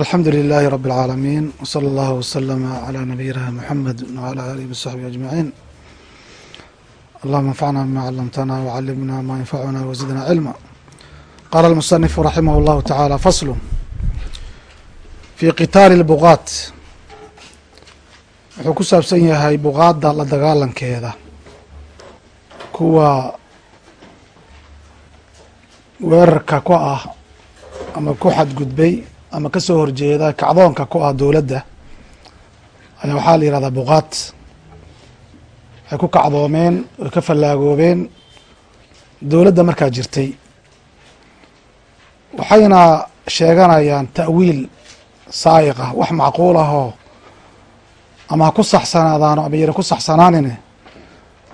alxamdu لilaahi rab اlcaalamiin wslى اllah wslama عlى nabiyina mxamed wعlى alihi wsaxbi aجmaciin allahuma anfacna bima calamtana wcalimna ma yanfacuna wzidna cilma qala اlmusanifu raximah اllahu taعalى faslu fi qitaali اlbuqaat wuxuu ku saabsan yahay buqaadda la dagaalankeeda kuwa weerarka ku ah ama ku xadgudbay ama ka soo horjeeda kacdoonka ku ah dowladda ayaa waxaa la yihahdaa buqaat waxay ku kacdoomeen oy ka fallaagoobeen dowladda markaa jirtay. Waxayna sheeganayaan ta'wiil saayiqa wax macquul ahoo ama ha ku saxsanaadaano ama yara ku saxsanaanine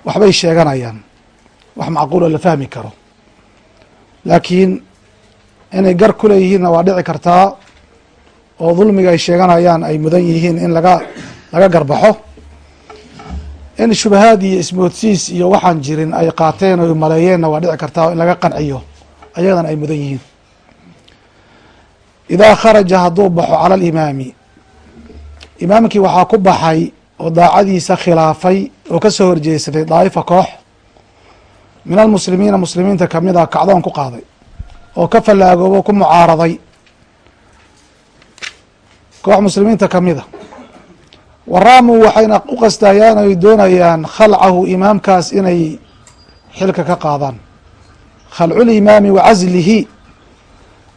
waxbay sheeganayaan. Wax macquul la fahmi karo. Laakiin inay gar ku leeyihiinna waa dhici kartaa oo dulmiga ay sheeganayaan ay mudan yihiin in laga laga garbaxo. In shubahaad iyo ismoodsiis iyo waxaan jirin ay qaateen o maleeyeenna waa dhici kartaa in laga qanciyo ayadana ay mudan yihiin. Idaa kharaja hadduu baxo cala alimaami imaamkii waxaa ku baxay oo daacadiisa khilaafay oo ka soo horjeesaday daa'ifa koox. Min almuslimiina muslimiinta ka mid a kacdoon ku qaaday oo ka fallaagoobo ku mucaaraday koox muslimiinta kamida waraamuu waxayna u qastayaan ay doonayaan khalcahu imaamkaas inay xilka ka qaadaan. Khalculimaami wa caslihi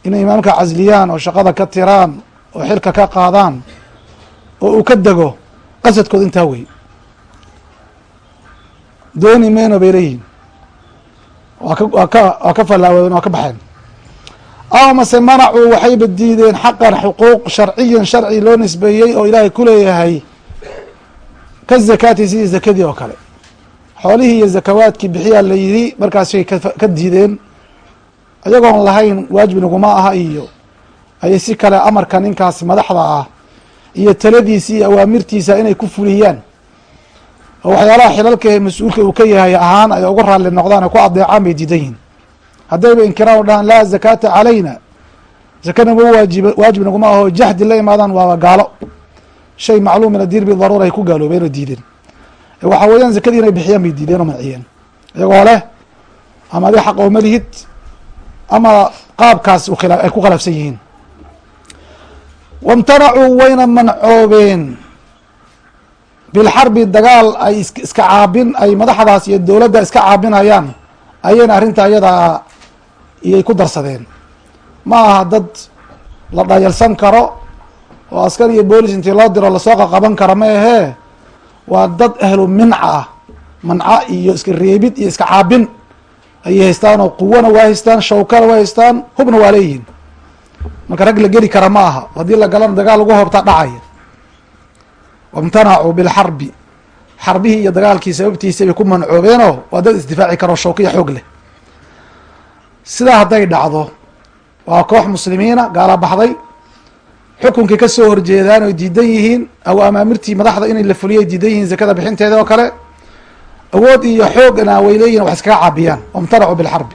inay imaamka casliyaan oo shaqada ka tiraan oo xilka ka qaadaan oo uu ka dego qasadkood intaa wey dooni meyno bay leeyihiin waa ka waa ka waa ka fallaaween waa ka baxeen aw mase manacuu waxayba diideen xaqan xuquuq sharciyan sharci loo nisbeeyey oo ilaahay ku leeyahay ka zakaati sidii zakadii oo kale. Xoolihii iyo zakawaadkii bixiyaa la yidhi markaasay ka diideen iyagoon lahayn waajib naguma aha iyo ayay si kale amarka ninkaas madaxda ah iyo taladiisa iyo awaamirtiisa inay ku fuliyaan. Oo waxyaalaha xilalka ee mas'uulka uu ka yahay ahaan ay uga raalli noqdaan ay ku adeecaan bay diidan yihiin haddayba inkiraan dhahaan laa zakaata calayna. Zaka naguma waajib waajib naguma aho jahdi la imaadaan waaba gaalo. Shay macluum min adiin bidaruura ay ku gaaloobeen oo diideen. Waxaa weeyaan zakadii inay bixiyaan bay diideen oo manciyeen. Iyagoo leh ama adi xaq ooma lihid ama qaabkaas ay ku khilaafsan yihiin. Wamtanacuu wayna mancoobeen. Bilxarbi dagaal ay iska caabin ay madaxdaas iyo dowladda iska caabinayaan ayayna arrinta ayadaa iyay ku darsadeen. Ma aha dad la dhayalsan karo oo askar iyo boolis intii loo diro la soo qaqaban karo ma ahee? Waa dad ahlu minca ah manca iyo iska reebid iyo iska caabin. Ayay haystaan oo quwana waa haystaan shawkana waa haystaan hubna waa leeyihiin. Marka rag la geli kara ma aha. Haddii la galana dagaal lagu hoobtaa dhacaya. Wamtanacuu bilxarbi xarbihii iyo dagaalkii sababtiisa bay ku mancoobeenoo waa dad isdifaaci karo shawkiya xoog leh sidaa hadday dhacdo waa koox muslimiina gaala baxday xukunkii ka soo horjeedaan oy diidan yihiin aw amaamirtii madaxda inay la fuliyay diidan yihiin zakada bixinteeda oo kale awood iyo xoogna way leeyihiin wax iskaga caabiyaan wamtanacuu bilxarbi.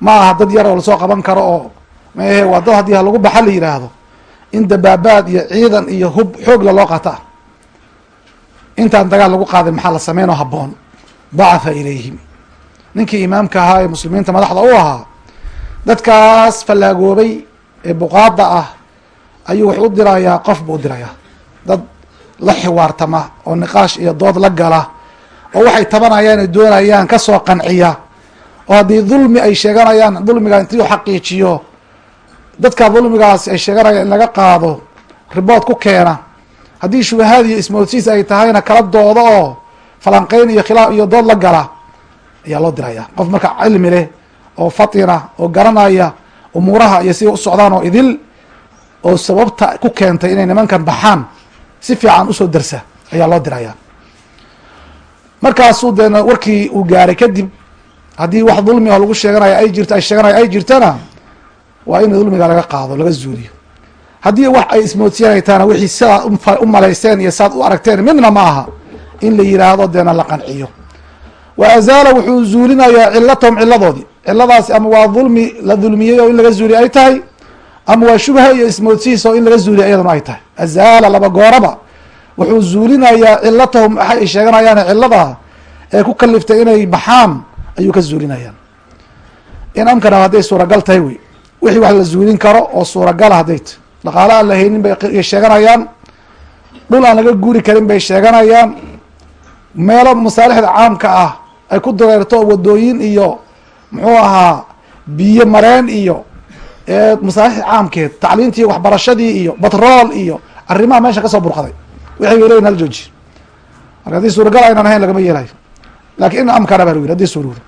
Ma aha dad yar oo la soo qaban karo oo maehe waa dad haddii lagu baxa la yidhaahdo in dabaabaad iyo ciidan iyo hub xoogla loo qaata intaan dagaal lagu qaadin maxaa la sameyn oo habboon? Bacatha ilayhim ninkii imaamka ahaa ee muslimiinta madaxda u ahaa dadkaas fallaagoobay ee buqaada ah ayuu wuxuu u dirayaa qof buu u dirayaa dad la xiwaartama oo niqaash iyo dood la gala oo waxay tabanayaan ay doonayaan ka soo qanciya oo haddii dulmi ay sheeganayaan dulmiga intii xaqiijiyo dadka dulmigaas ay sheeganayaan in laga qaado ribood ku keena. Haddii shubahaad iyo ismoodsiis ay tahayna kala doodo oo falanqeyn iyo khilaaf iyo dood la gala ayaa loo diraya. Qof marka cilmi leh oo fatina oo garanaya umuuraha iyo siday u socdaan oo idil oo sababta ku keentay inay nimankan baxaan si fiican u soo darsa ayaa loo diraya. Markaasuu deena warkii uu gaaray kadib haddii wax dulmi ah lagu sheeganayo ay jirto ay sheeganayo ay jirtana waa in dulmiga laga qaado laga zuuliyo. Haddii wax ay ismoodsiyanaytaana wixii sidaa u malayseen iyo saad u aragteen midna ma aha in la yiraahdo deena la qanciyo wa azaala wuxuu zuulinayaa cilatahum ciladoodii ciladaasi ama waa dulmi la dulmiyey oo in laga zuuliyo ay tahay ama waa shubha iyo ismoodsiis oo in laga zuuliya iyaduna ay tahay. Azaala laba gooraba wuxuu zuulinayaa cilatahum waxa ay sheeganayaan cilada ee ku kaliftay inay baxaan ayuu ka zuulinayaan. In amkana hadday suuragal tahay wey. Wixii wax la zuulin karo oo suuragala hadday tahy dhaqaale aan la bay sheeganayaan. Dhul aan laga guuri karin bay sheeganayaan. Meelo masaalixda caamka ah ay ku dareerto wadooyin iyo muxuu ahaa biyo mareen iyo masaalixda caamkeed tacliintii waxbarashadii iyo batrool iyo arrimaha meesha ka soo burqaday. Waxay leyihin hal jooji. Marka haddii suuragal aynan ahayn lagama yeelayo laakiin in amkana baa lagu yiri haddii suurowdo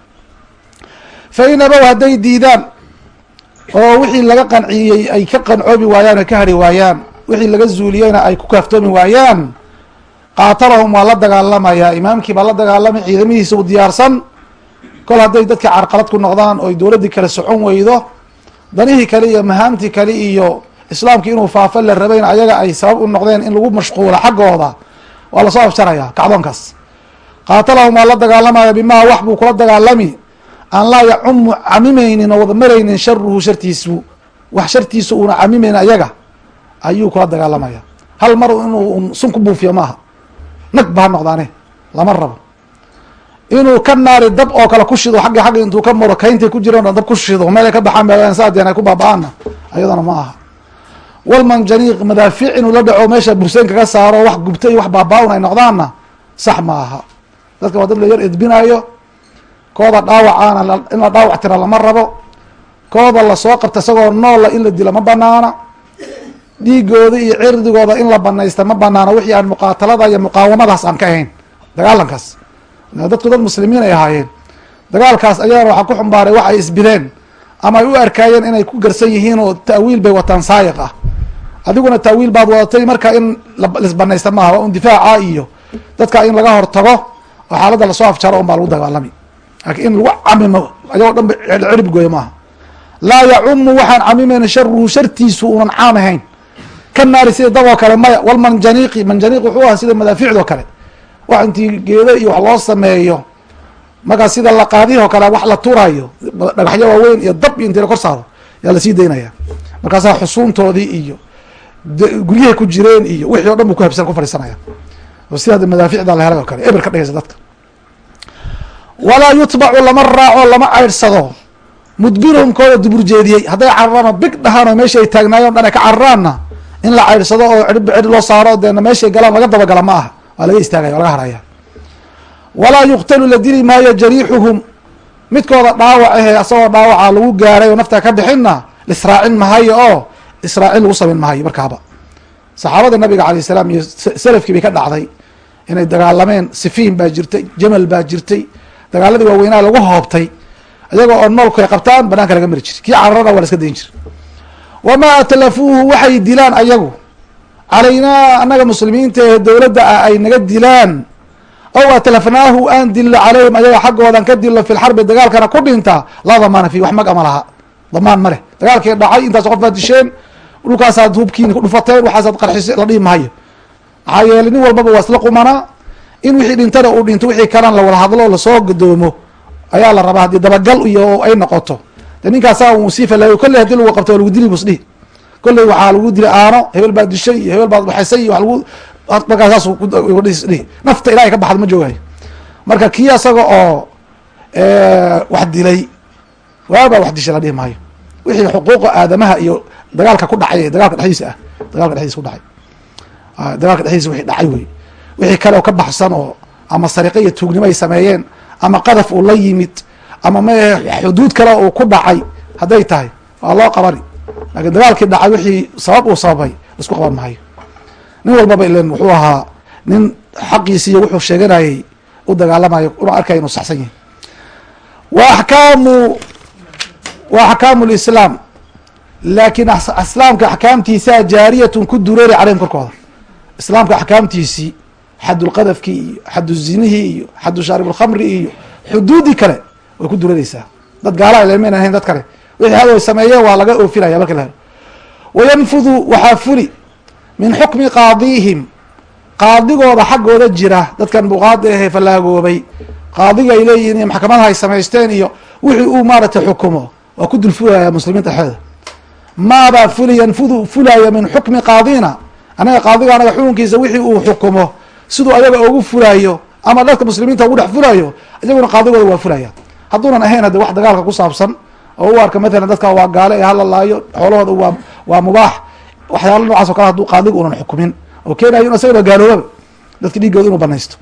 fa abow hadday diidaan oo wixii laga qanciyey ay ka qancoobi waayaan ay ka hari waayaan wixii laga zuuliyeyna ay ku kaaftoomi waayaan qaatalahum waa la dagaalamayaa imaamkii baa la dagaalamay ciidamihiisa u diyaarsan. Kol hadday dadka carqalad ku noqdaan oy dowladdii kale socon weydo danihii kale iyo mahaamtii kale iyo islaamkii inuu faafo la rabayna ayaga ay sabab u noqdeen in lagu mashquulo xaggooda. Waa la soo afjaraya kacdoonkaas. Qaatalahum waa la dagaalamaya bimaa wax buu kula dagaalami. Aan laa yacumu camimeynin oo wada maraynin sharuhu shartiisu. Wax shartiisa uuna camimeyn ayaga ayuu kula dagaalamaya. Hal mar inuu sun ku buufiyo maaha nag ba ha noqdaane lama rabo. Inuu ka naari dab oo kale ku shido agga agga intuu ka maro kayntay ku jireen dab ku shido meel ay ka baxaan meelaan saadeen ay ku baaba-aanna ayadana ma aha. Walmanjaniiq madaafiic inuu la dhaco meesha burseen kaga saaro wax gubta iyo wax baaba-un ay noqdaanna sax ma aha. Dadka waa dad la yar edbinayo kooda dhaawacaana in la dhaawac tira lama rabo kooda la soo qabta isagoo noola in la dilo ma banaana dhiigooda iyo cirdigooda in la banaysta ma banaana wixii aan muqaatalada iyo muqaawamadaas aan ka ahayn. Dagaalankaas. Dadku dad muslimiin ay ahaayeen. Dagaalkaas ayagana waxaa ku xumbaaray wax ay isbideen ama ay u arkaayeen inay ku garsan yihiin oo ta'wiil bay wataan saayiq ah. Adiguna ta'wiil baad wadatay marka in lisbanaysta maaha waa un difaaca iyo dadka in laga hortago oo xaaladda la soo afjaro un baa lagu dagaalami. Laakiin in lagu camimo ayagoo dhan ba cirib gooyo maaha. Laa yacumu waxaan camimayna sharuhu shartiisu unan caam ahayn ka naari sida dab oo kale maya walmanjaniiqi manjaniiq wuxuu ahaa sida madaaficdoo kale. Wax intii geedo iyo wax loo sameeyo markaa sida laqaadihoo kale wax la turayo dhagaxyo waaweyn iyo dab iyo intii la kor saaro yaa la sii daynaya. Markaasaa xusuuntoodii iyo guryahay ku jireen iyo wixii o dhan bu ku habsan ku fadhiisanaya. Oo sida madaaficda la helay oo kale eber ka dhigaysa dadka. Walaa yutbacu lama raaco lama ceyrsado mudbiruhum kooda dubur jeediyey hadday cararaanoo big dhahaan oo meesha ay taagnaayeen dhan ay ka cararaanna in la ceyrsado oo cirib cir loo saaro deena meeshay galaan laga dabagala ma aha. Waa laga istaagaya waa laga haraya walaa yuqtalu la dili maayo jariixuhum midkooda dhaawac ahe asagoo dhaawaca lagu gaaray oo naftaa ka bixinna lisraacin mahayo oo israacin lagu samayn mahayo markaaba. Saxaabada nabiga alayh salaam iyo salafkii bay ka dhacday. Inay dagaalameen sifiin baa jirtay jamal baa jirtay dagaaladii waaweynaa lagu hoobtay. Ayaga oo noolku ay qabtaan banaanka laga mari jiray. Kii cararana waa la iska dayn jiray wamaa atlafuuhu waxay dilaan ayagu calaynaa annaga muslimiinta ee dowladda ah ay naga dilaan ow atlafnaahu aan dillo calayhim ayaga xaggoodan ka dillo fi lxarbi dagaalkana ku dhinta laa damaana fi wax mag ama laha damaan ma leh dagaalkii dhacay intaas qof baad disheen dhulkaasaad hubkiina ku dhufateen waxaasaad qarxise la dhihi mahayo maxaa yeeley nin walbaba waa isla qumanaa in wixii dhintana uu dhinto wixii kalena la wada hadlo la soo gadoomo ayaa la rabaa haddii dabagal iyo ay noqoto ninkaasaa uu sii falaayo kolley haddii lagu qabto waa lagu dili busdhihi kolley waxaa lagu dili aano hebel baad dishay hebel baad waxaysay iyo wa lagu markaa dhihi nafta ilahay ka baxda ma joogayo marka kii asaga oo wax dilay waabaa wax dishay la dhihi maayo. Wixii xuquuqa aadamaha iyo dagaalka ku dhacay dagaalka dhexdiisa ah dagaalka dhexdiisa ku dhacay. Dagaalka dhexdiisa wixii dhacay wey. Wixii kale oo ka baxsan oo ama sariqo iyo tuugnimo ay sameeyeen ama qadaf uu la yimid ama ma xuduud kale uu ku dhacay hadday tahay waa loo qabani. Lakiin dagaalkii dhacay wixii sabab uu sababay la isku qaban maayo. Nin walbaba ilan wuxuu ahaa nin xaqiisi iyo wuxuu sheeganayay u dagaalamayo una arkaya inuu saxsan yahay. Wa axkaamu wa axkaamu lislaam laakiin islaamka axkaamtiisaa jaariyatun ku dureeri caleyhim korkooda. Islaamka axkaamtiisii xadulqadafkii iyo xadu zinihii iyo xadu shaaribulkhamri iyo xuduudii kale way ku dureereysaa dad gaala lamayn ahayn dad kale. Wixii had ay sameeyeen waa laga oofinaya marka la wayanfudu waxaa fuli min xukmi qaadihim. Qaadigooda xaggooda jira dadkan buqaada ahe fallaagoobay qaadiga ay leeyihiin iyo maxkamadaha ay samaysteen iyo wixii uu maaragtay xukumo. Waa ku dulfulaya muslimiinta dhexeeda maabaa fuli yanfudu fulaya min xukmi qaadina. Anaga qaadiga anaga xukunkiisa wixii uu xukumo. Siduu ayaga ugu fulayo ama dadka muslimiinta ugu dhex fulayo iyaguna qaadigooda waa fulaya hadduunan ahayn hadde wax dagaalka ku saabsan oo u arka mathalan dadka waa gaale ee halalaayo xoolahooda waa waa mubaax waxyaala noocaas o kale haduu qaadiga unan xukumin oo keenayo in isagana gaaloobaba dadka dhiigooda inuu banaysto.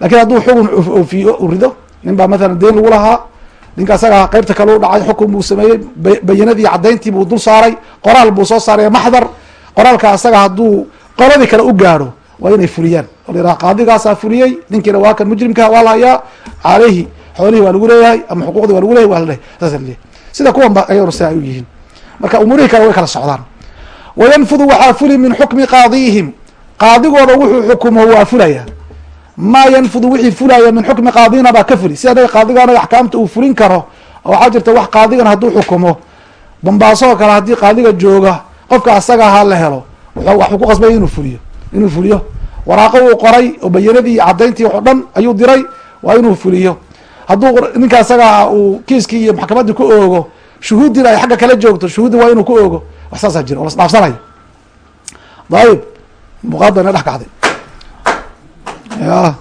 Lakin hadduu xukun oofiyo u rido nin baa mathalan deen lagu lahaa ninka asaga qeybta kale u dhacay xukun buu sameeyey bayanadii caddayntii buu dul saaray qoraal buu soo saaray maxdar qoraalka asaga hadduu qoladii kale u gaadho waa inay fuliyaan. Oo la qaadigaasaa fuliyey ninkiina waa kan mujrimka waa la hayaa caleyhi xoolihii waa lagu leeyahay ama xuquuqdii waa lagu leyahy waa laleeyahy sida kuwan ba ayaguna sida ay u yihiin. Marka umuurihii kale way kala socdaan. Wayanfudu waxaa fuli min xukmi qaadiyihim qaadigooda wuxuu xukumo waa fulaya maa yanfudu wixii fulaya min xukmi qaadina baa ka fuli. Si anaga qaadiga axkaamta uu fulin karo waxaa jirta wax qaadigan hadduu xukumo. Bambaasoo kale haddii qaadiga jooga qofka asaga ahaa la helo waxuu ku qasbaya inuu fuliyo. Inuu fuliyo. Waraaqo uu qoray oo bayanadii iyo caddayntii o dhan ayuu diray waa inuu fuliyo hadduu ninka asaga uu kiiskii iyo maxkamaddii ku oogo shuhuuddina ay xagga kala joogto shuhuuddi waa inuu ku oogo. Wax saasaa jira oo las dhaafsanayo dayib muqaad bayna dhex kacday. Ya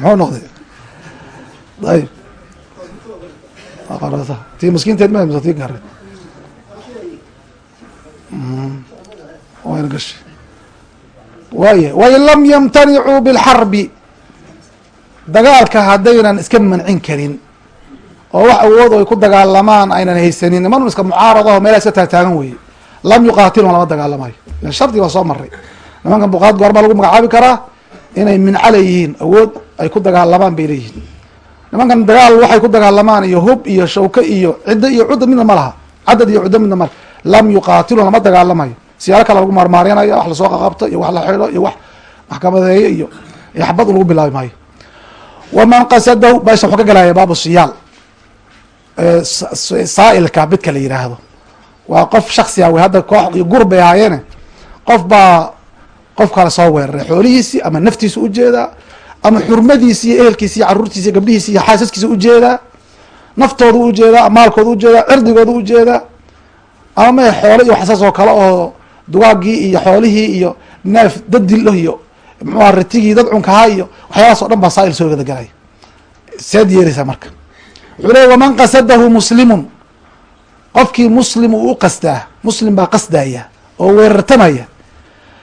muxuu noqday? Ayib tii maskiinteed ma mise tii gareed wayna gashay waaya wain lam yamtanicuu bilxarbi dagaalka haddaynan iska mancin karin oo wax awood ay ku dagaalamaan aynan haysanin niman iska mucaaradaho meelaha iska taagtaagan weye lam yuqaatilun lama dagaalamayo shardi baa soo maray nimankan buqaad goormaa lagu magacaabi karaa inay mincale yihiin awood ay ku dagaalamaan bay leeyihiin. Nimankan dagaal waxay ku dagaalamaan iyo hub iyo shawke iyo ciddo iyo cudda midna ma laha cadad iyo cuddo midna male lam yuqaatilun lama dagaalamayo siyaalo kale lagu maarmaarinayo wax la soo qaqabto iyo wax la xido iyo wax maxkamadeeyo iyo xabad lagu bilaabi maayo waman qasadahu meesha wuxuu ka gelaya baabu siyaal saa'ilka midka la yidhaahdo waa qof shaksiya wey hadda koox iyo gur bay ahaayeene qof baa qof kale soo weeraray xoolihiisii ama naftiisa u jeedaa ama xurmadiisi iyo ehelkiisi iyo caruurtiisa iyo gabdhihiisi iyo xaasaskiisa u jeedaa naftooda u jeedaa maalkooda u jeedaa cirdigooda u jeedaa ama me xoolo iyo waxsaas oo kale oo dugaagii iyo xoolihii iyo neef dad dilo iyo muxuha ritigii dad cunkahaa iyo waxyaalahaas o dhan baa saa'il soo wada galaya seed yeeraysaa marka. Wuxuu leey waman qasadahu muslimun. Qofkii muslim uu u qasdaa muslim baa qasdaya oo weerartamaya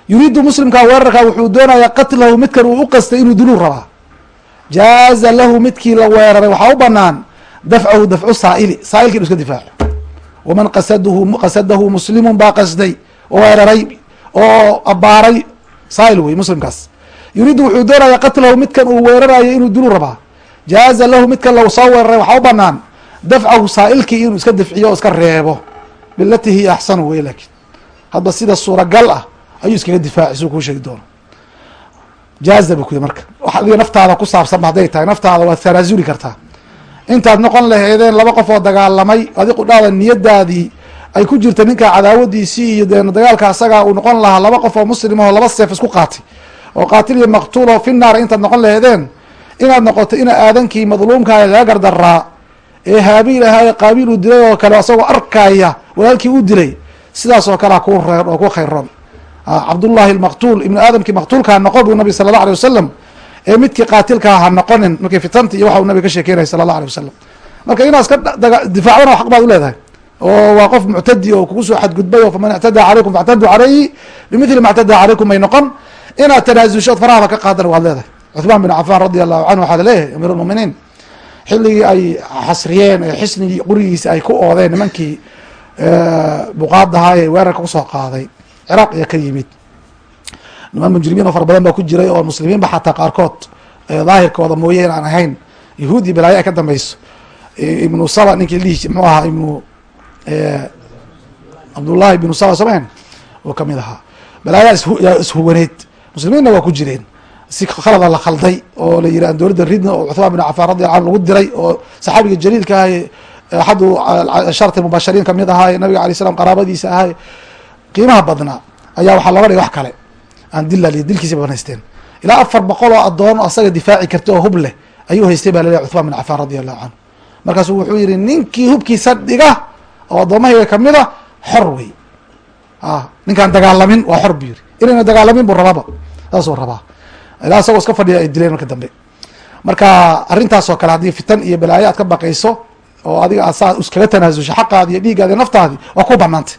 yuriidu muslimkaa weerarkaa wuxuu doonayaa qatlahu midkan uu u qastay inuu diluu rabaa. Jaaza lahu midkii la weeraray waxaa u banaan dafcahu dafcu saa'ili saa'ilki inu iska difaaco waman qasadahu qasadahu muslimun baa qasday weeraray oo abaaray saa'il wey muslimkaas yuriidu wuxuu doonayaa qatlahu midkan uu weerarayo inuu diluu rabaa jaaza lahu midkan lagu soo weeraray waxaa u banaan dafcahu saa'ilkii inuu iska dafciyo o iska reebo. Bilati hiya axsanu wey laakiin. Hadba sida suuragal ah ayuu iskaga difaaci suu kuu sheegi doono. Jaaza bu kuyi marka. Wax adiga naftaada ku saabsanba hadday tahay. Naftaada waad tanaasuli kartaa. Intaad noqon laheedeen laba qof oo dagaalamay adi qudhaada niyadaadii ay ku jirta ninka cadaawadiisii iyo dee dagaalka asagaa uu noqon lahaa laba qof oo muslim oo laba seef isku qaatay oo qaatil iyo maqtuul oo fi naar intaad noqon laheedeen inaad noqoto ina aadankii madluumkaa laga gardaraa ee haabiil ahaa qaabiil uu dilay oo kale asagoo arkaya walaalkii u dilay sidaas oo kalea ku reer oo ku khayroon. Cabdullahi almaqtuul ibnu aadamkii maqtuulka noqon buu nabi sala allah alay wasalam ee midkii qaatilkaa ha noqonin markii fitanti iyo waxa uu nabiga ka sheekeynaya sala allah alay wasalam marka inaad iska difaacdana xaq baad u leedahay oo waa qof muctadi oo kugu soo xadgudbay oo faman ictadaa calaykum factaduu calayhi bimithli ma ictadaa calaykum may noqon inaad tanaasusho od farahaba ka qaadana waad leedahay. Cuthmaan bin cafaan radi allahu canhu waxaa la leeyahay amiir lmuminiin xilligii ay xasriyeen ee xisnigii qurigiisa ay ku oodeen nimankii buqaadahaa ee weerarka ku soo qaaday ciraaq ayaa ka yimid. Niman mujrimiin oo fara badan baa ku jiray oo muslimiinba xataa qaarkood daahirkooda mooye in ahayn yahuud iyo balaayo ay ka dambeyso ibnu saba ninkii dhihi mxuu ahaa ibnu cabdullahi ibnu saba somen oo ka mid ahaa. Balaayaa ishuwaneed muslimiinna waa ku jireen? Si khalada la khalday oo la aan dowladda ridna oo cuthmaan bin cafaan radi anu lagu diray oo saxaabiga jaliilka ahay axadu sharti mubashariin ka mid ahaay nabiga alay slam qaraabadiisa ahay qiimaha badnaa ayaa waxaa looga dhigay wax kale. Aan dillaliy dilkiisa banaysteen ilaa afar boqol oo adoon asaga difaaci karta oo hub leh ayuu haystay baa laleeyahy cuthmaan bin cafaan radi allahu canhu markaasuu wuxuu yihi ninkii hubkiisa dhiga oo addoommahayga ka mid a xor wey. Ninkaan dagaalamin waa xor bu yiri inayna dagaalamin bu rababa saasuu rabaa. Ilaa isagoo iska fadhiya ay dileen marka dambe. Marka arrintaas oo kale haddii fitan iyo balaayo aad ka baqayso oo adiga aad saa iskaga tanaasusha xaqaadi iyo dhiiggaadi naftaadi waa ku banaantay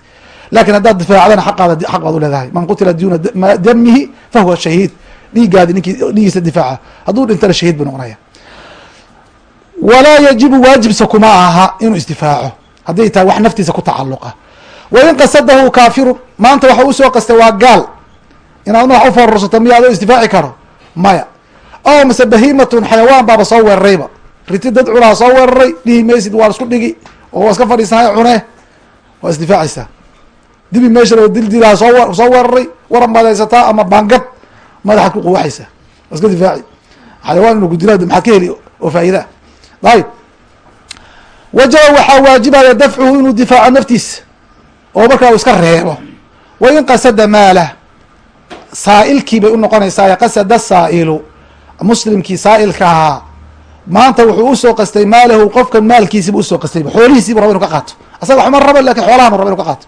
laakiin haddaad difaacdana aqaada xaq baad uleedahay man qutila duna damihi fahuwa shahiid. Dhiiggaadi ninkii dhiigiisa difaaca. Hadduu dhintana shahiid buu noqonaya walaa yajibu waajibsa kuma aha inuu isdifaaco. Hadday tahay wax naftiisa ku tacaluqa wain qasadahu kaafirun maanta waxa u soo qastay waa gaal inaad madax ufoororsato miya isdifaaci karo? Maya. O mase bahimatun xayawaan baaba soo weerarayba. Riti dad cunaa soo weeraray dhihi maysid waa isku dhigi oo waa iska fadhiisanay cune. Waa isdifaacaysaa dibi meeshan oo dildilaha soo soo weeraray waran baad haysataa ama baangad madaxaad ku quwaxaysaa waa iska difaaci. Xayawaan inuu kudila maxaad ka heli oo faa'idaa ayib wajaba waxaa waajibaya dafcuhu inuu difaaco naftiisa oo markaa uu iska reebo. Wain qasada maalah saa'ilkii bay unoqonaysaa qasada saa'ilu muslimkii saa'ilka ahaa maanta wuxuu u soo qastay maalahu qofkan maalkiisiibu u soo qastayba xoolihiisiibu raba inu ka qaato. Asaga waxma raba laakiin xoolahan raba inu ka qaato.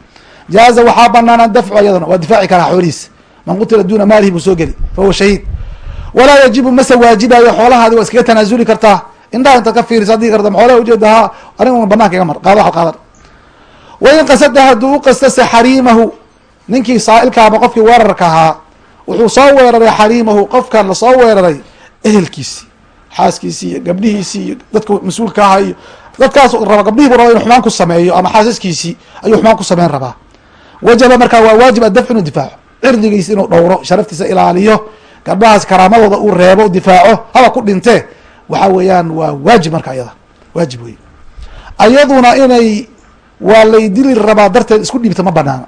Jaaza waxaa banaana dafcu ayadana waa difaaci karaa xoolihiisa. Man qutila duna maalihi buu soo geli fa huwa shahiid. Walaa yajibu mase waajibayo xoolahaadi waa iskaga tanaasuli kartaa. Indhaha intaad ka fiirisa adii karta xoolaha ujeeda ha aniga banaanka iga mar qaado waxad qaadan wain qasada hadduu u qastase xariimahu ninkii saa'ilka ama qofkii weerarka ahaa wuxuu soo weeraray xariimahu qofkan la soo weeraray ehelkiisii xaaskiisii iyo gabdhihiisii iyo dadka mas'uulka aha iyo dadkaas raba gabdhihiibu raba inu xumaan ku sameeyo ama xaasaskiisii ayuu xumaan ku sameyn rabaa. Wajaba markaa waa waajib adafcu inuu difaaco cirdigiisa inuu dhowro sharaftiisa ilaaliyo gabdhahaas karaamadooda uu reebo difaaco haba ku dhintee waxa weeyaan waa waajib marka ayada waajib wey ayaduna inay waa lay dili rabaa darteed isku dhiibta ma banaana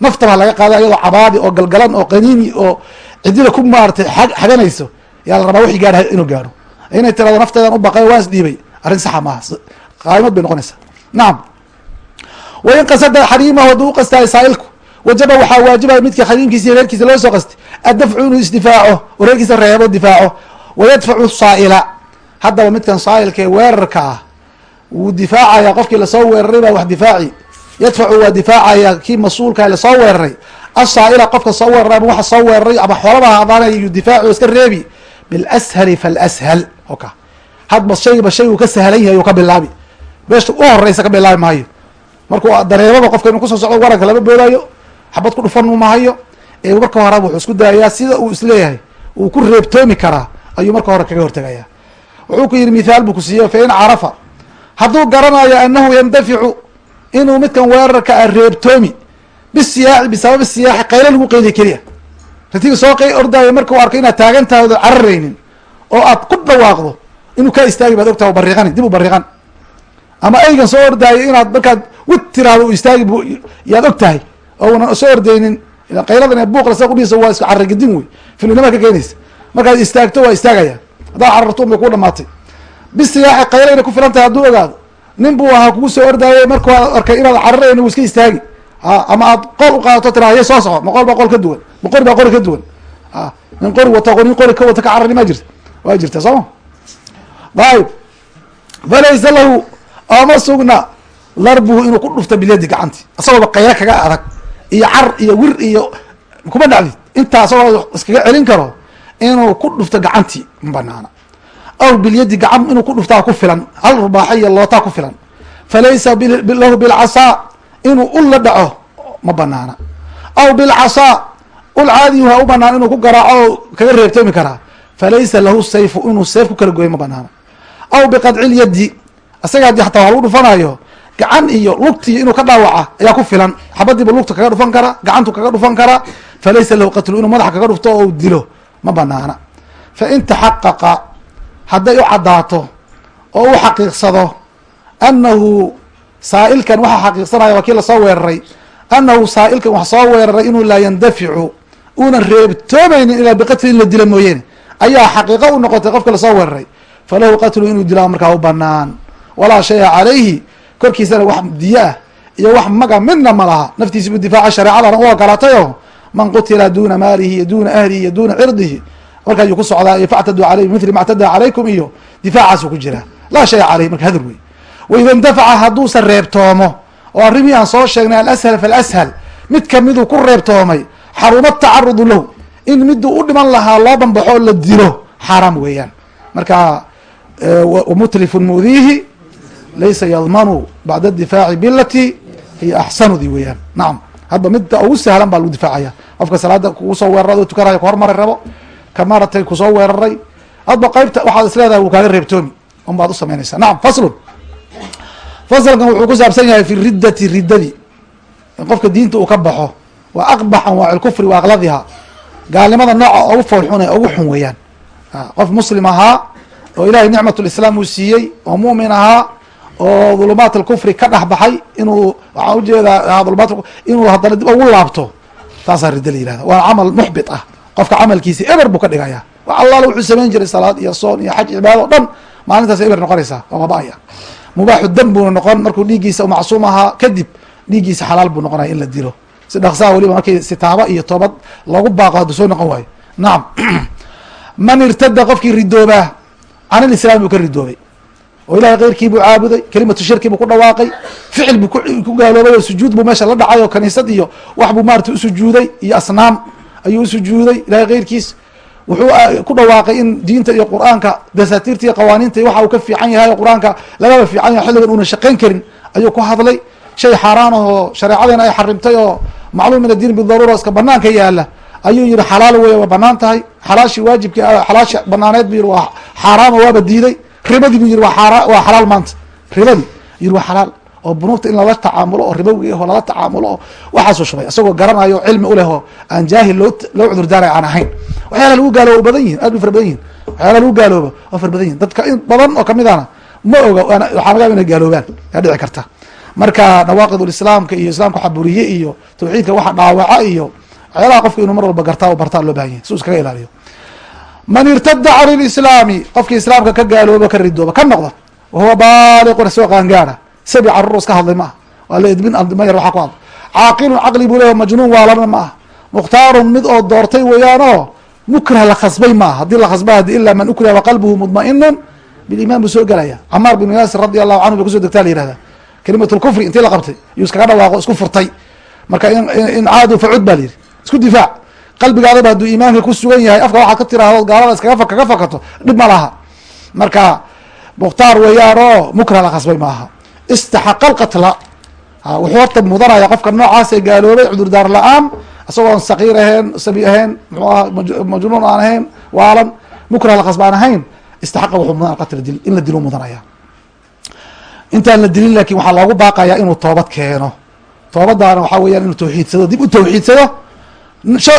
naftaba laga qaada ayadoo cabaadi oo galgalan oo qaniini oo cidida ku maaratay xaganayso yaa la rabaa wixii gaadha inuu gaadho inay tirado nafteedan u baqay waan isdhiibay arrin saxa maaha. Qaa'imad bay noqonaysaa nacam wain qasada xariimahu hadduu uqastaay saa'ilku wajaba waxaa waajibaya midkii xariimkiisa reerkiisa loo soo qastay addafcu inuu isdifaaco oo reebo difaaco wayadfacu saa'ila. Haddaba midkan saa'ilka ee weerarka ah wuu difaacaya qofkii la soo weeraray baa wax difaaci yadfacu waa difaacaya kii mas'uulka la soo weeraray. Asaa'ila qofka soo weeraray ama waxa soo weeraray ama xoolabaha adaanayu difaaci oo iska reebi. Bilashali falashal oka. Hadba shayba shay uu ka sahlan yahay uu ka bilaabi. Meesha u horeysa ka bilaabi maayo. Markuu dareemaba qofka inuu ku soo socdo waranka lama boodaayo xabad ku dhufan mahayo ee marka hore wuxuu isku dayayaa sida uu is leeyahay uu ku reebtoomi karaa ayuu marka hore kaga hortegaya wuxuu ku yihi mithaal buu ku siiye fa in carafa. Hadduu garanayo anahu yandaficu inuu midkan weerarka a reebtoomi bisiyaaxi bisababi siyaaxi qaylo lagu qeydiya keliya. Ratiga soo qey ordaayo marka u arko inaad taagan tahay oda cararaynin oo aad ku dhawaaqdo inuu kaa istaagi baad ogtaha bariiqani dib u bariiqan. Ama aygan soo ordaayo inaad markaad wid tiraahdo u istaagi bu yaad og tahay oo unan soo ordaynin qayladan ee buuqla sa kudhiisa waa iska carragedin wey filinima ka keenaysa. Markaad istaagto waa istaagaya haddaad carartuun bay ku dhamaatay bisiyaaxi qaylo inay ku filan tahay hadduu ogaado nin buu ahaa kugu soo ordaayay markuu arkay inaad cararayn uu iska istaagi. Ama aad qol uqaadato tira haye soo soco ma qol baa qol ka duwan ma qori baa qori ka duwan. Nin qori wata nin qori ka wata ka carari ma jirta waa jirta sooma ayib falaysa lahu ooma sugna larbuhu inuu ku dhufto bilyadi gacanti isagooba qaylo kaga adag iyo car iyo wir iyo kuma dhacdid intaa isagoo iskaga celin karo inuu ku dhufto gacantii ma banaana aw bilyadi gacan inuu ku dhuftaa ku filan hal rubaaxa iyo lootaa ku filan. Falaysa lahu bilcasaa inuu ul la dhaco ma banaana. Aw bilcasaa ul caadiyu ha u banaan inuu ku garaaco kaga reebtoomi karaa. Falaysa lahu sayfu inuu seef ku kala gooyo ma banaana. Aw biqadci lyadi isaga haddii xataa waa lagu dhufanayo gacan iyo lugtii inuu ka dhaawaca ayaa ku filan. Xabadiiba lugta kaga dhufan karaa gacantu kaga dhufan karaa falaysa lahu qatlu inuu madaxa kaga dhufto oo dilo ma banaana. Fain taxaqaqa hadday u caddaato oo u xaqiiqsado annahu saa'ilkan waxa xaqiiqsanaya waa kii la soo weeraray annahu saa'ilkan wax soo weeraray inuu laa yandaficu uunan reebtoomaynin ilaa biqatli in la dilo mooyeene ayaa xaqiiqo u noqotay qofka la soo weeraray. Falahu qatlu inuu dilaa markaa u banaan walaa shaya calayhi korkiisana wax diyo ah iyo wax maga midna ma laha. Naftiisi buu difaaca shareecadana u ogolaatayo. Man qutila duna maalihi iyo duna ahlihi iyo duna cirdihi marka ayuu ku socdaa iyo factaduu aleyh mithli ma ctadaa calaykum iyo difaacaasuu ku jiraa laa shaya caleyhi marka hadar wey waida indafaca hadduusan reebtoomo oo arrimihii aan soo sheegnay alashal falashal mid kamiduu ku reebtoomay xaruma tacarudu lahu in miduu u dhiman lahaa loo banbaxo la dilo. Xaaraam weeyaan. Marka mutlifun mudiihi laysa yadmanu bacda difaaci bilati hiya axsanudi weeyaan. Nacam hadba midda ugu sahlan baa lagu difaacaya. Qofka salaada kugu soo weeraray oo tukanaya kuhormari rabo ka maaratay ku soo weeraray. Hadba qeybta waxaad is leedahay wuu kaaga reebtoomi. Un baad u samaynaysaa nacam faslun. Faslkan wuxuu ku saabsan yahay fi riddati riddadii in qofka diinta uu ka baxo wa aqbax anwaac lkufri wa akladiha gaalnimada nooca ugu foolxun ee ugu xun weeyaan. Qof muslim ahaa oo ilahay nicmat lislaam uu siiyey oo mu'min ahaa oo dhulumaat alkufri ka dhexbaxay inuu waxaan u jeedaa ulumaat inuu haddana dib ugu laabto. Taasaa ridda la yihahda waa camal muxbit ah qofka camalkiisi eber buu ka dhigaya. Wax allaala wuxuu samayn jiray salaad iyo soon iyo xaj cibaado o dhan maalintaas eber noqonaysaa oo mabaya mubaaxu dam buuna noqon markuu dhiiggiisa macsuum ahaa kadib dhiiggiisa xalaal buu noqonaya in la dilo. Si dhaqsaha weliba markii sitaaba iyo toobad loogu baaqo hadduu soo noqon waayo. Nacam man irtada qofkii ridoobaa can ilislaami buu ka ridoobay. Oo ilahay keyrkii buu caabuday kelimatu shirki buu ku dhawaaqay ficil buu ku gaaloobay oo sujuud buu meesha la dhacay oo kaniisad iyo wax buu maarata usujuuday iyo asnaam ayuu usujuuday ilahay keyrkiis wuxuu ku dhawaaqay in diinta iyo qur'aanka dasaatiirta iyo qawaaniinta waxa uu ka fiican yahay oo qur'aanka lagaba fiican yahay xilligan una shaqayn karin ayuu ku hadlay. Shay xaaraan ahoo shareecadeena ay xarimtay oo macluum min addiin bidaruura iska banaanka yaalla ayuu yihi xalaal weya waa bannaan tahay. Xalaashii waajibki xalaashi banaaneed bu yihi waa xaaraama waaba diiday. Ribadii bu yihi waa aa waa xalaal maanta. Ribadii yihi waa xalaal oo bunuugta in lala tacaamulo oo ribowi aho lala tacaamulo oo waxaasuu shubay isagoo garanayo cilmi uleh oo aan jaahil loo loo cudurdaaray aan ahayn. Waxyaala lagu gaaloobo badan yihiin aad bay fara badan yihiin waxyaala lagu gaaloobo waa fara badan yihiin dadka in badan oo ka mid ma oga waxaa laga inay gaaloobaan. Yaa dhici karta. Marka nawaaqid islaamka iyo islaamka xaburiye iyo tawxiidka waxa dhaawaca iyo waxyaalaha qofka inuu mar walba gartaa o bartaa loo baahan yahy si uu iskaga ilaaliyo. Man irtada can lislaami qofkii islaamka ka gaaloobo ka ridooba ka noqda wahuwa baaliqun isagoo qaangaara sabi carur iska hadlay ma. Ah waa la edbin mayar waxaa ku hadla caaqilun caqli buu leeya majnuun waalana ma ah mukhtaarun mid oo doortay weeyaanoo mukrah la khasbay ma aha. Haddii la khasba hadi ilaa man ukriha waqalbuhu mudma'inun biliman buu soo gelaya camaar binu yaasir radi allahu canhu bay ku soo degtaa la yihahda lkufri intii la qabtay yuu iskaga dhawaaqo isku furtay. Marka in caadu facud ba la yihi isku difaac. Qalbigaadaba hadduu iimaanka ku sugan yahay afka waxaad ka tiraahdo gaalada iskaga kaga fakato dhib ma laha. Marka mukhtaar weeyaan oo la khasbay ma aha istaxaqa alqatla wuxuu horta mudanaya qofka noocaasee gaaloobay cudurdaar la'aan isagoon sakiir ahayn sabi ahayn muxuu aha majnuun aan ahayn waalan mukrah la khasba aan ahayn istaxaqa wuxuu mudan alqatla dil in la dilo mudanaya intaan la dilin laakiin waxaa loogu baaqayaa inuu toobad keeno. Toobadaana waxaa weeyaan inuu tawxiidsado dib u tawxiidsado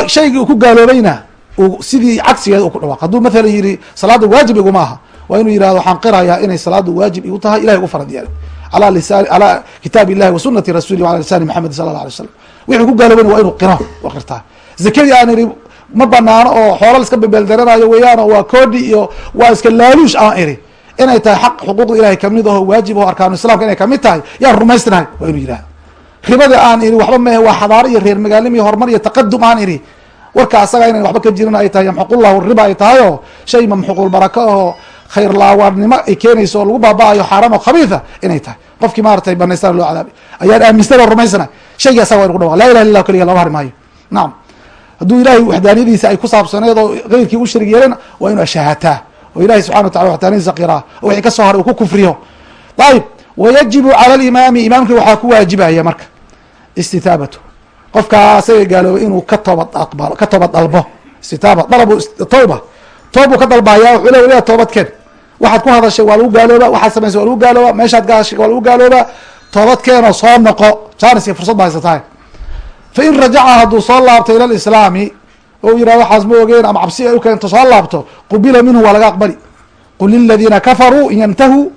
shaygii uu ku gaaloobayna uu sidii cagsigeeda u ku dhawaaq. Hadduu mathalan yihi salaada waajib iguma aha waa inuu yihahdo waxaan qirayaa inay salaadu waajib igu tahay ilahay ugu farad yeelay ala kitaab illahi wa sunati rasuli ala lisani maxamedi sala alla alay slam wixii ku gaaloobayna waa inuu qiro oo qirtaa zakadii aan iri ma banaano oo xoola iska bebeeldaranayo weeyaan oo waa koodhi iyo waa iska laaluush aan iri inay tahay xaq xuquuqda ilahay ka mid aho waajib aho arkaanu islamka inay ka mid tahay yaan rumaysnahay waa inuu yihahdo ribada aan iri waxba mehe waa xadaaro iyo reer magaalnimo iyo horumar iyo taqadum aan iri warka asaga inayn waxba ka khayr laawaannimo ay keenayso oo lagu baaba-ayo xaaraam oo khabiisa inay tahay. Qofkii maaratay banaystana loo cadaabay. Ayaan aaminsan oo rumaysana shaygii asaga waa inu ku dhawa laa ilaha illa keliga looga hari maayo. Nacam hadduu ilahay waxdaaniyadiisa ay ku saabsaneed oo keyrkii u sharig yeelana waa inu ashaahataa oo ilahay subxana wa tacala waxdaaniyadiisa qiraa oo wixii ka soo haray uu ku kufriyo. Ayib wayajibu cala alimaami imaamkii waxaa ku waajibaya marka. Istitaabatu. Qofkaa asaga gaaloobay inuu ka toobad aqbalo ka toobad dalbo. Istitaaba dalabu tawba toobbuu ka dalbaya wuxuu le waliba toobadkeen waxaad ku hadashay waa lagu gaalooba waxaad samaysay waa lagu gaalooba meeshaad gaashay waa lagu gaalooba toobadkeenoo soo noqo jaanis iyo fursad ba haysatahay fa in rajaca hadduu soo laabto ila lislaami oo u yihah waxaas ma ogeen ama cabsi ay u keento soo laabto qubila minhu waa laga aqbali. Qul liladiina kafaruu in yantahuu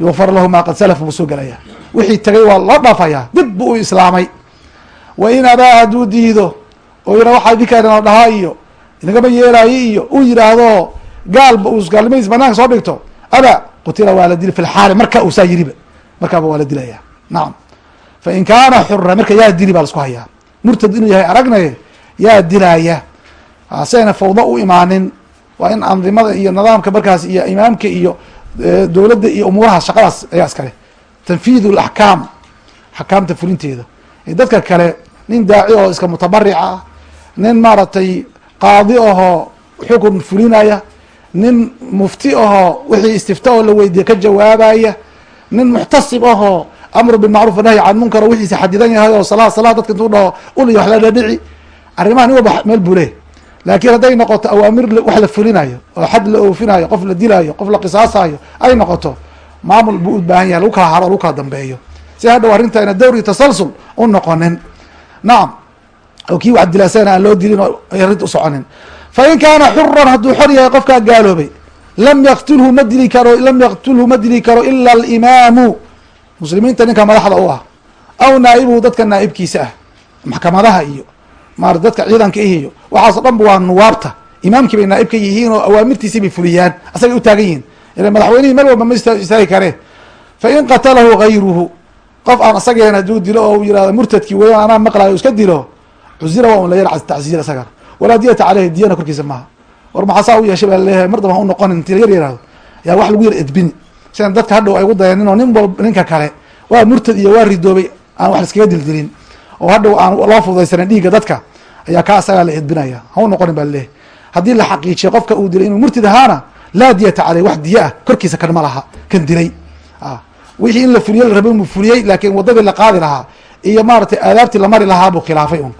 yufar lahu ma qad salaf buu soo gelaya wixii tagay waa loo dhaafaya dib bu u islaamay. Wa in abaa hadduu diido oo yihah waxaa idinkaana dhahaa iyo inagama yeelaayo iyo uu yidhaahdo gaalba uu gaalnimadiis banaanka soo dhigto aba qutila waa la dili fi lxaali marka uu saa yiriba markaaba waa la dilaya nacam fa in kaana xura marka yaa dili baa la isku hayaa. Murtad inuu yahay aragnay yaa dilaya sayna fawdo u imaanin waa in andimada iyo nidaamka markaas iyo imaamka iyo dowladda iyo umuurahaas shaqadaas ayaa iskale tanfiid laxkaam axkaamta fulinteeda. Dadka kale nin daaci oo iska mutabarica nin maaragtay qaadi ahoo xukun fulinaya nin mufti ahoo wixii istifta oo la weydiiye ka jawaabaya nin muxtasib ahoo amru bilmacruf wanahyi can munkar oo wixiisa xadidan yahay oo sala sala dadka intuu dhaho ul iyo wax la dhadhici arrimaha nin walba meel buu leh laakiin hadday noqoto awaamir wax la fulinayo oo xad la oofinayo qof la dilayo qof la qisaasayo ay noqoto maamul buu u baahan yahay lagu kala haro lagu kala dambeeyo. Si hadhow arrinta dawr iyo tasalsul u noqonin. Nacam oo kii wax dilaasana aan loo dilin oo rid u soconin fa in kaana xuran hadduu xor yahay qofkaa gaaloobay lam yaktulhu ma dili karo lam yaktulhu ma dili karo ila alimaamu. Muslimiinta ninka madaxda u ah aw naa'ibuhu dadka naa'ibkiisa ah maxkamadaha iyo maarata dadka ciidanka ih iyo waxaaso dhan ba waa nuwaabta imaamkii bay naa'ib ka yihiin oo awaamirtiisii bay fuliyaan asagay u taagan yihiin. Ila madaxweynihii meel walba ma istaagi kareen. Fa in qatalahu gayruhu qof aan asageen hadduu dilo oo yihahdo murtadkii weyan anaa maqlayo iska dilo cuzira waa un la yar tacsiir isagana walaa diyata caleyhi diyana korkiisa maaha. War maxaasaa u yeeshay baa la leeyahay mar damba ha u noqonin inti yar yihahdo yaa wax lagu yar edbini. Sidan dadka hadhow ay ugu dayanin oo nin walba ninka kale waa murtad iyo waa ridoobay aan wax iskaga dildilin oo hadhow aan loo fududaysanin dhiigga dadka ayaa kaa asagaa la edbinaya. Ha u noqonin baa la leeyahay haddii la xaqiijiyo qofka uu dilay inuu murtid ahaana laa diyata caleyh wax diya ah korkiisa kan ma laha kan dilay. Wixii in la fuliye la raba inuu fuliyey laakiin wadadii la qaadi lahaa iyo maaratay aadaabtii la mari lahaa buu khilaafay un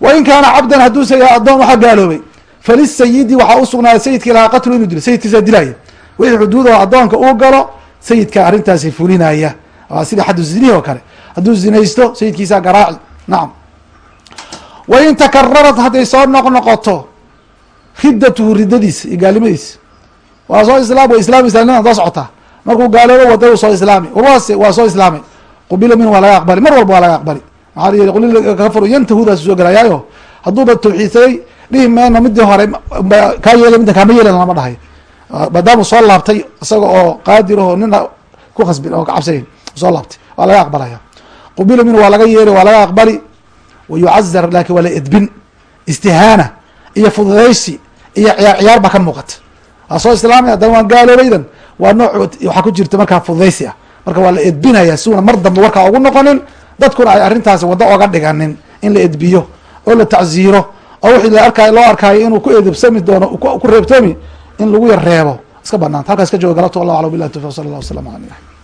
wa in kaana cabdan hadduuse yahay addoon waxaa gaaloobay falisayidi waxaa usugnaaday sayidkii lahaa qatlu inuu dilo sayidkiisaa dilaya wixii xuduudaho addoonka uu galo sayidka arrintaasi fulinaya. Waa sida xaddu zinihi oo kale. Hadduu zinaysto sayidkiisaa garaaci nacam wa in takararat hadday soo noq noqoto riddatuhu riddadiisa iyo gaalimadiisa waa soo islaam wa islaam islamnimadan soo socotaa markuu gaaloobo wadau soo islaami. Warwaase waa soo islaamay. Qubila minhu waa laga aqbali mar kafaru yantahudaas soo gelayaayo hadduuba tawxiidsaday dhihi meeno midii hore kaa yeelay midda kaama yeelan lama dhahay. Maadaamuu soo laabtay isaga oo qaadir aho nina ku khasbin oo kacabsayn soo laabtay. Waa laga aqbalaya. Qubila minhu waa laga yeeli waa laga aqbali. Wa yucazar laakin waa la edbin. Istihaana iyo fududaysi iyo ciyaar ciyaar baa ka muuqata. Waa soo islaamay haddana waan gaaloobaydan. Waa nooc waxaa ku jirta markaa fududaysi ah. Marka waa la edbinaya siuna mar dambe warkaa ugu noqonin dadkuna ay arrintaasi waddo oga dhiganin in la edbiyo oo la tacziiro oo wixii la arkayo loo arkaayo inuu ku edebsami doono ku reebtoomi in lagu yar reebo iska banaanta halkaas ka jooga galabta wallah alam bilah tawfiq sala allah wasalam aleyh